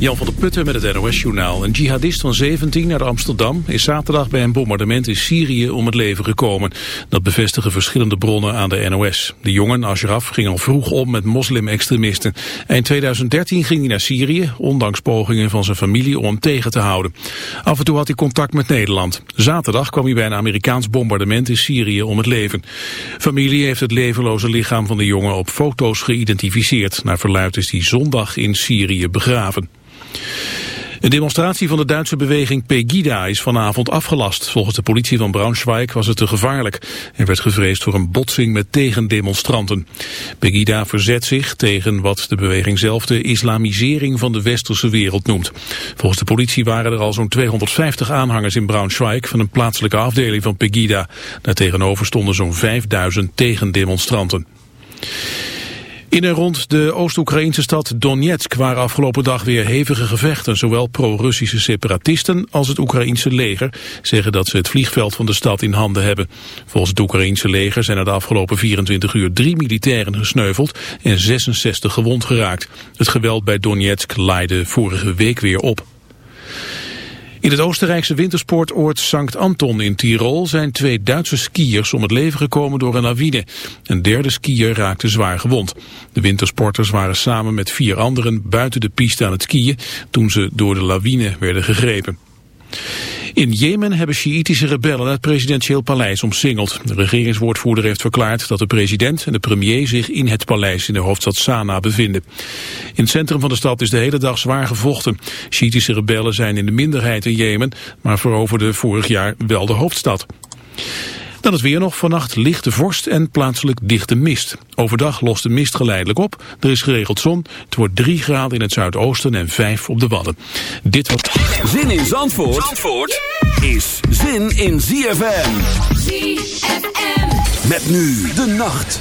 Jan van der Putten met het NOS-journaal. Een jihadist van 17 uit Amsterdam is zaterdag bij een bombardement in Syrië om het leven gekomen. Dat bevestigen verschillende bronnen aan de NOS. De jongen, Ashraf, ging al vroeg om met moslim-extremisten. Eind 2013 ging hij naar Syrië, ondanks pogingen van zijn familie om hem tegen te houden. Af en toe had hij contact met Nederland. Zaterdag kwam hij bij een Amerikaans bombardement in Syrië om het leven. Familie heeft het levenloze lichaam van de jongen op foto's geïdentificeerd. Naar verluid is hij zondag in Syrië begraven. Een demonstratie van de Duitse beweging Pegida is vanavond afgelast. Volgens de politie van Braunschweig was het te gevaarlijk. Er werd gevreesd voor een botsing met tegendemonstranten. Pegida verzet zich tegen wat de beweging zelf de islamisering van de westerse wereld noemt. Volgens de politie waren er al zo'n 250 aanhangers in Braunschweig van een plaatselijke afdeling van Pegida. Daartegenover stonden zo'n 5000 tegendemonstranten. In en rond de Oost-Oekraïnse stad Donetsk waren afgelopen dag weer hevige gevechten. Zowel pro-Russische separatisten als het Oekraïense leger zeggen dat ze het vliegveld van de stad in handen hebben. Volgens het Oekraïense leger zijn er de afgelopen 24 uur drie militairen gesneuveld en 66 gewond geraakt. Het geweld bij Donetsk leidde vorige week weer op. In het Oostenrijkse wintersportoord Sankt Anton in Tirol zijn twee Duitse skiers om het leven gekomen door een lawine. Een derde skier raakte zwaar gewond. De wintersporters waren samen met vier anderen buiten de piste aan het skiën toen ze door de lawine werden gegrepen. In Jemen hebben Sjiïtische rebellen het presidentieel paleis omsingeld. De regeringswoordvoerder heeft verklaard dat de president en de premier zich in het paleis in de hoofdstad Sanaa bevinden. In het centrum van de stad is de hele dag zwaar gevochten. Sjiïtische rebellen zijn in de minderheid in Jemen, maar veroverden vorig jaar wel de hoofdstad. Dan het weer nog. Vannacht lichte vorst en plaatselijk dichte mist. Overdag lost de mist geleidelijk op. Er is geregeld zon. Het wordt 3 graden in het zuidoosten en 5 op de Wadden. Dit was... Zin in Zandvoort, Zandvoort is zin in ZFM. ZFM. Met nu de nacht.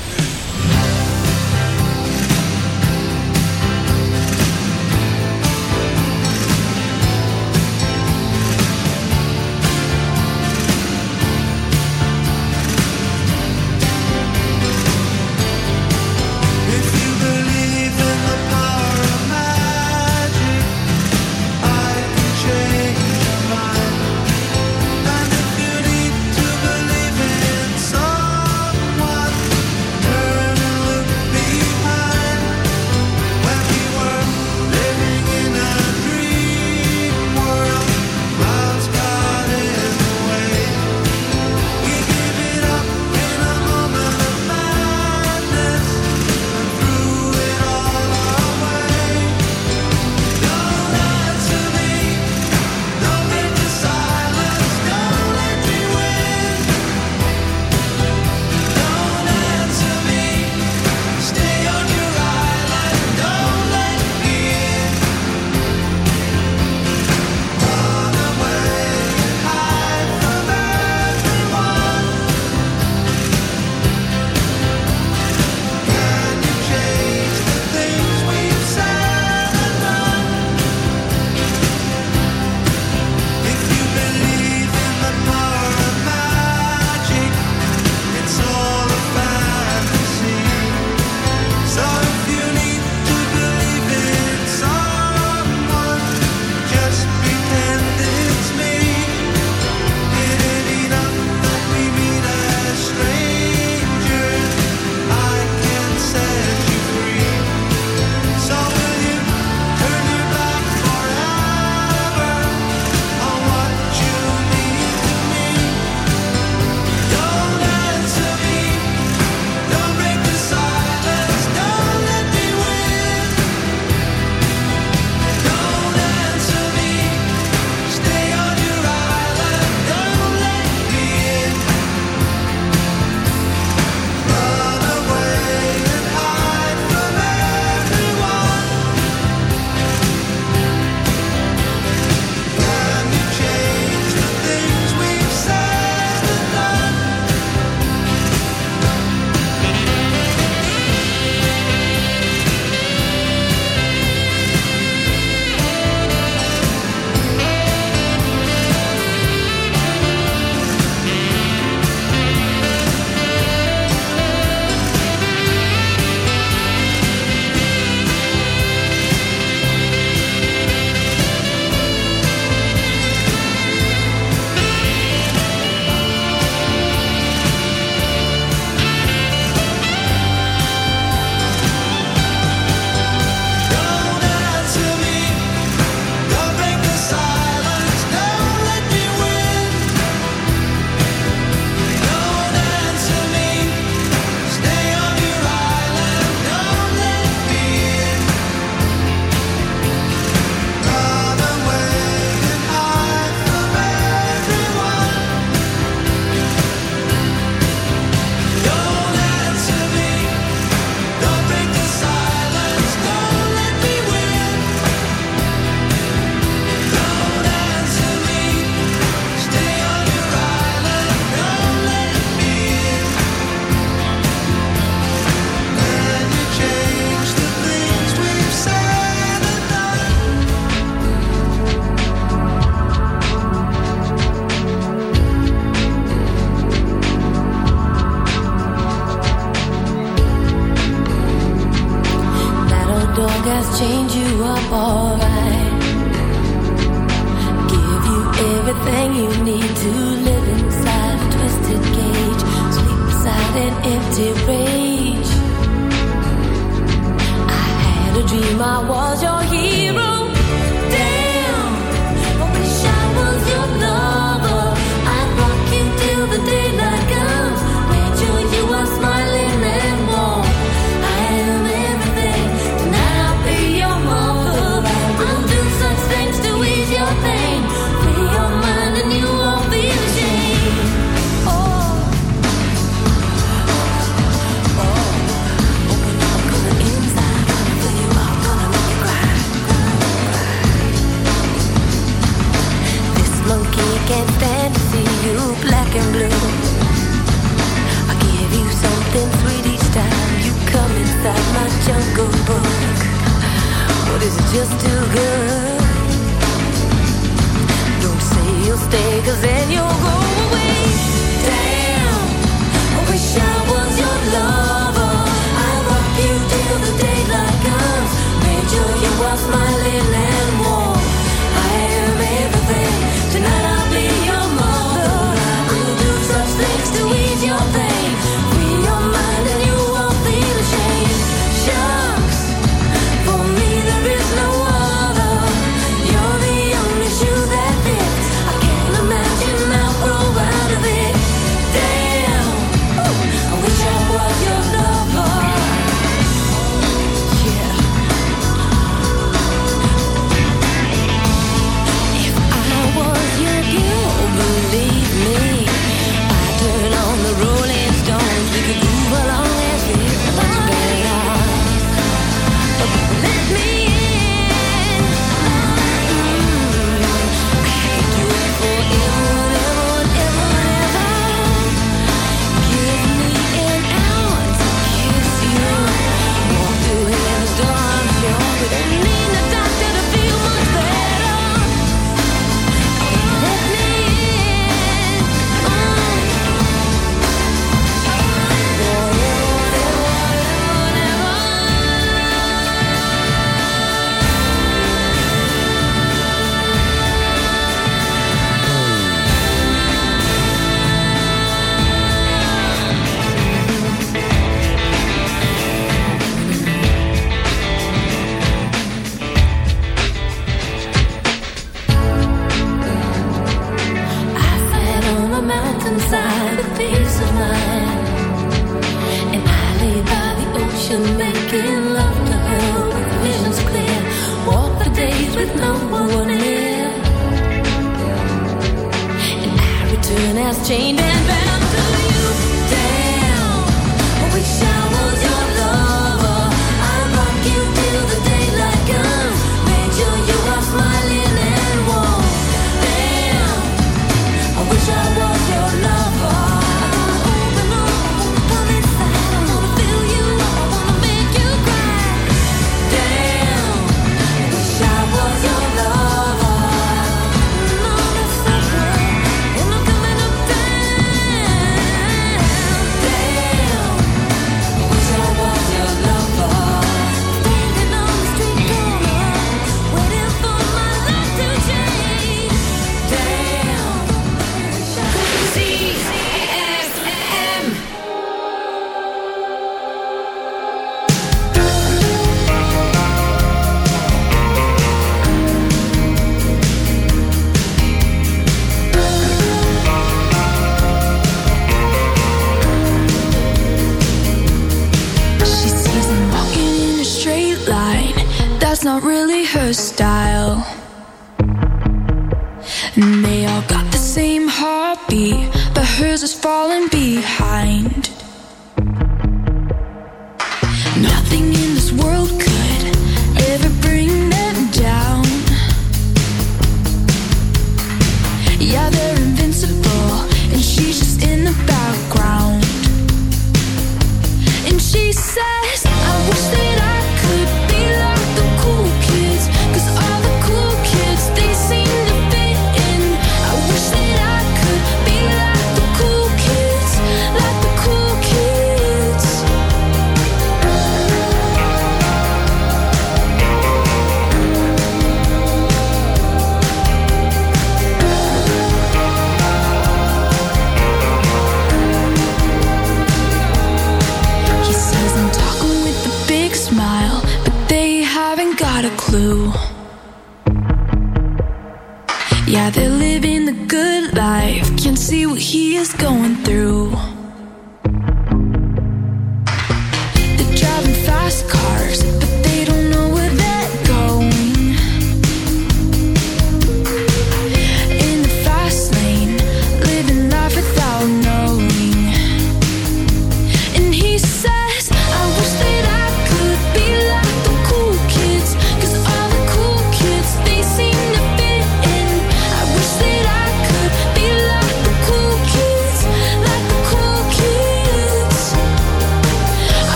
Is going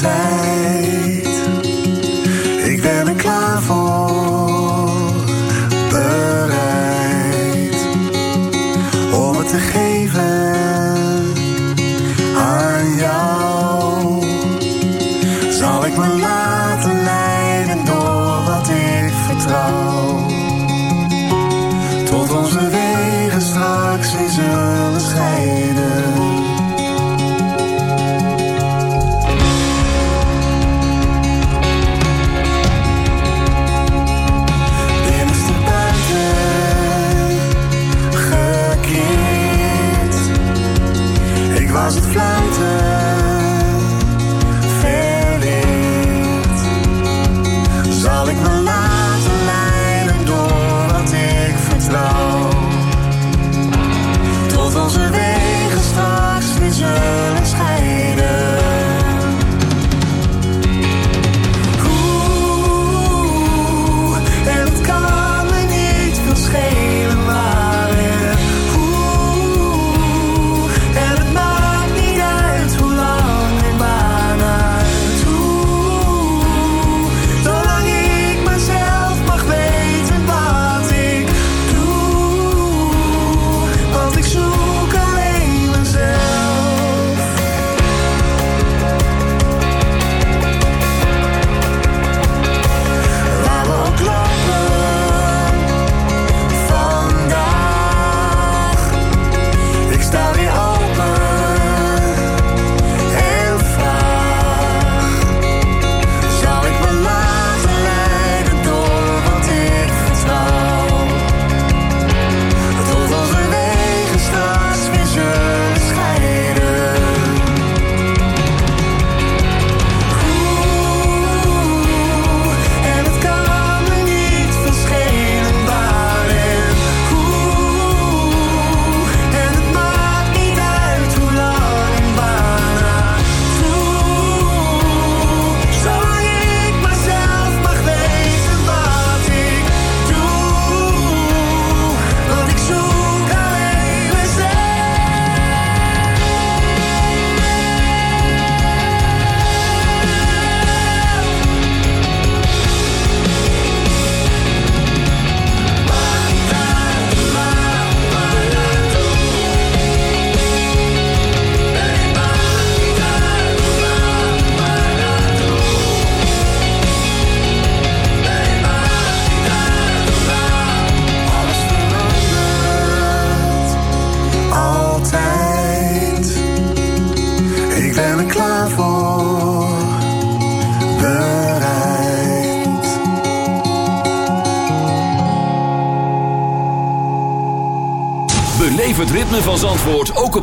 time.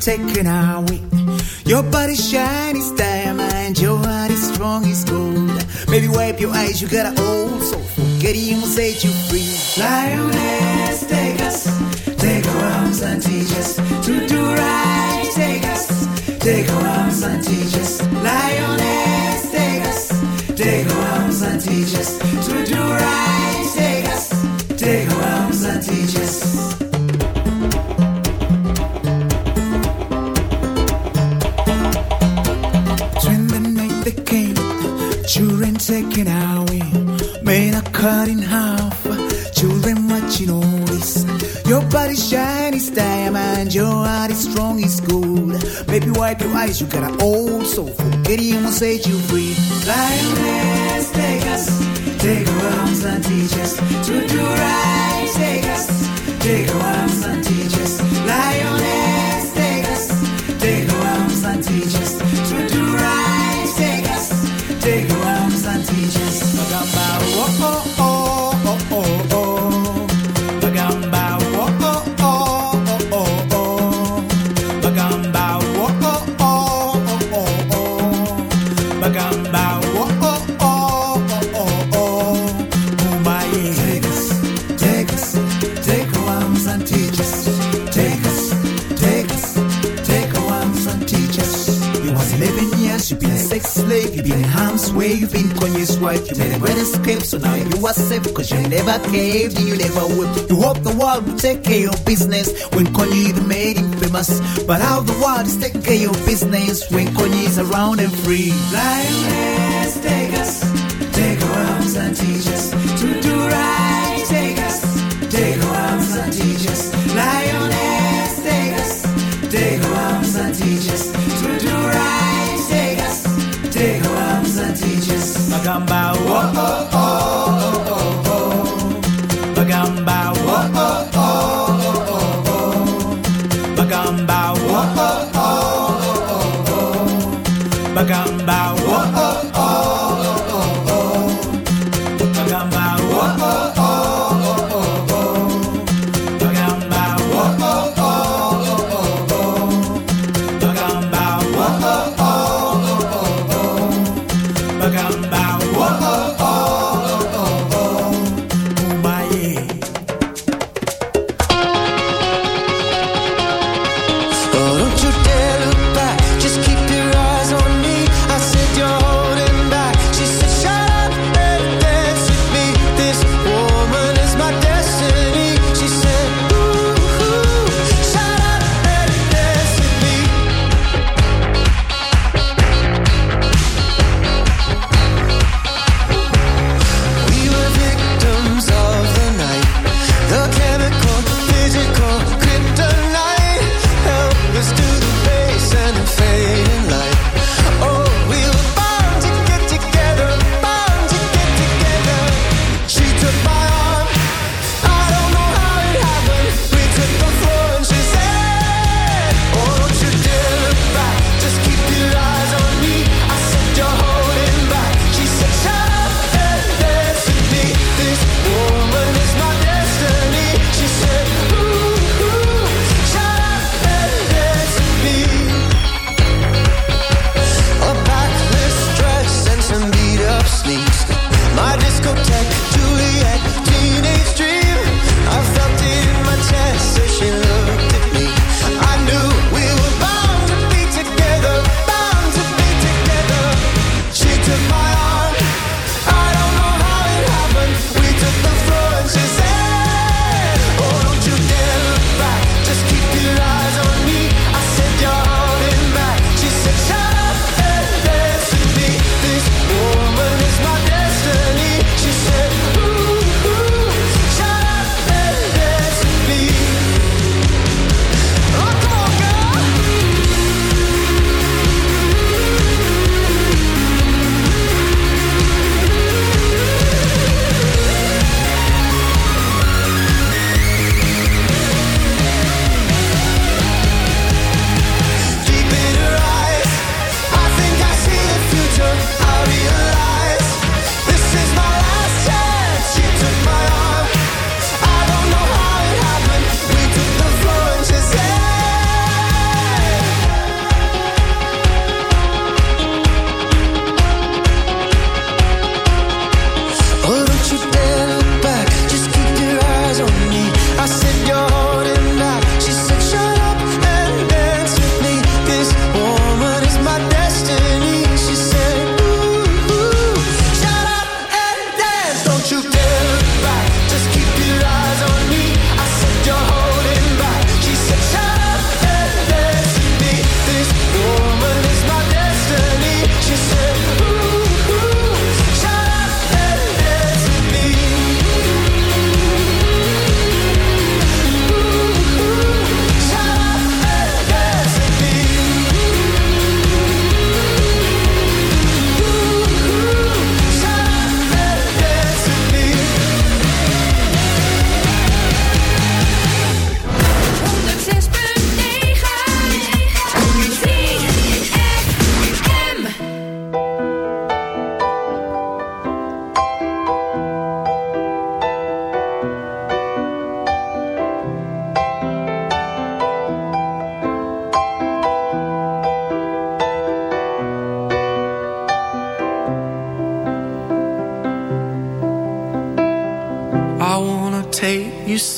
Freedom taken away. Your body shine is diamond, your heart is strong as gold. Baby, wipe your eyes, you got an old soul. Forget him will set you free. Lioness, came, children taken away, men are cut in half, children watching all this. Your body shine is diamond, your heart is strong is gold. Baby, wipe your eyes, you got an old soul. Forget him will set you free. Lioness, take us, take our arms and teach us to do right. Take us, take our arms and Kanye's wife, you made a great escape, so now you are safe, cause you never caved you never would. You hope the world will take care of business when Kanye even made him famous. But how the world is taking care of business when Kanye is around and free.